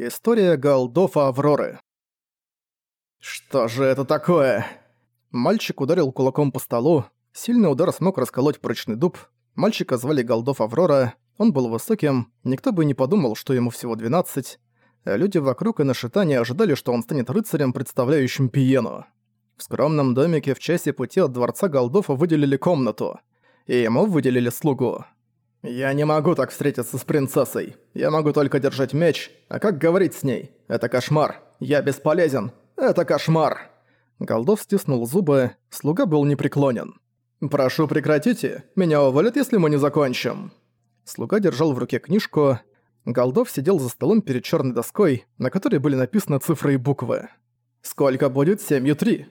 История Голдофа Авроры. «Что же это такое?» Мальчик ударил кулаком по столу. Сильный удар смог расколоть прочный дуб. Мальчика звали Голдов Аврора. Он был высоким. Никто бы не подумал, что ему всего 12. А люди вокруг и на шитане ожидали, что он станет рыцарем, представляющим Пиену. В скромном домике в часе пути от дворца Голдофа выделили комнату. И ему выделили слугу. «Я не могу так встретиться с принцессой. Я могу только держать меч. А как говорить с ней? Это кошмар. Я бесполезен. Это кошмар!» Голдов стиснул зубы, слуга был непреклонен. «Прошу, прекратите. Меня уволят, если мы не закончим». Слуга держал в руке книжку. Голдов сидел за столом перед черной доской, на которой были написаны цифры и буквы. «Сколько будет семью три?»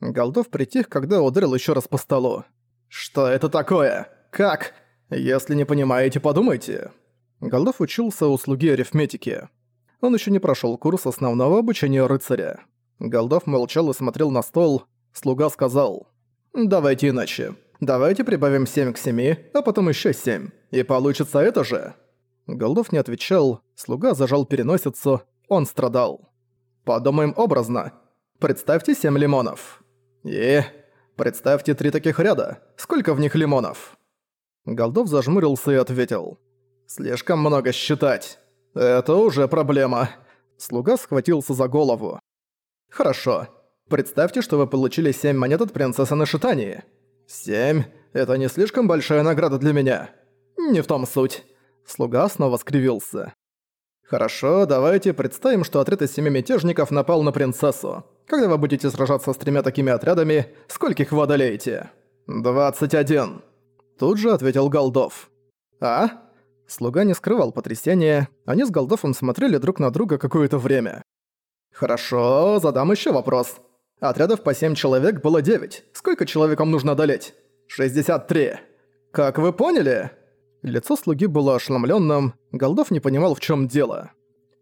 Голдов притих, когда ударил еще раз по столу. «Что это такое? Как?» «Если не понимаете, подумайте». Голдов учился у слуги арифметики. Он еще не прошел курс основного обучения рыцаря. Голдов молчал и смотрел на стол. Слуга сказал, «Давайте иначе. Давайте прибавим 7 к 7, а потом еще 7. И получится это же». Голдов не отвечал, слуга зажал переносицу, он страдал. «Подумаем образно. Представьте 7 лимонов. И представьте три таких ряда. Сколько в них лимонов?» Голдов зажмурился и ответил. «Слишком много считать. Это уже проблема». Слуга схватился за голову. «Хорошо. Представьте, что вы получили семь монет от принцессы на шитании. Семь? Это не слишком большая награда для меня. Не в том суть». Слуга снова скривился. «Хорошо, давайте представим, что отряд из семи мятежников напал на принцессу. Когда вы будете сражаться с тремя такими отрядами, скольких вы одолеете?» «Двадцать один». Тут же ответил Голдов. «А?» Слуга не скрывал потрясения, они с Голдовым смотрели друг на друга какое-то время. «Хорошо, задам еще вопрос. Отрядов по семь человек было девять. Сколько человекам нужно одолеть?» «Шестьдесят три. Как вы поняли?» Лицо слуги было ошеломленным, Голдов не понимал, в чем дело.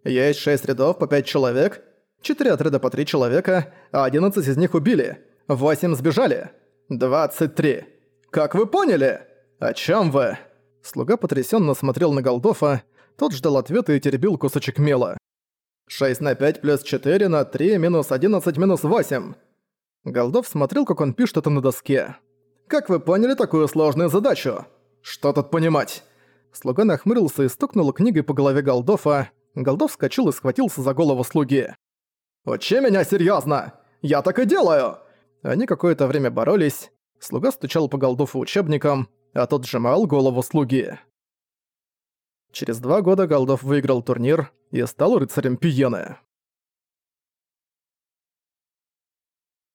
«Есть шесть рядов по пять человек, четыре отряда по три человека, а одиннадцать из них убили, восемь сбежали. Двадцать три. «Как вы поняли? О чем вы?» Слуга потрясенно смотрел на Голдофа, тот ждал ответа и теребил кусочек мела. «6 на 5 плюс 4 на 3 минус 11 минус 8». Голдов смотрел, как он пишет это на доске. «Как вы поняли такую сложную задачу? Что тут понимать?» Слуга нахмурился и стукнул книгой по голове Голдофа. Голдов вскочил и схватился за голову слуги. «Учи меня серьезно! Я так и делаю!» Они какое-то время боролись. Слуга стучал по Голдову учебникам, а тот сжимал голову слуги. Через два года Голдов выиграл турнир и стал рыцарем Пиены.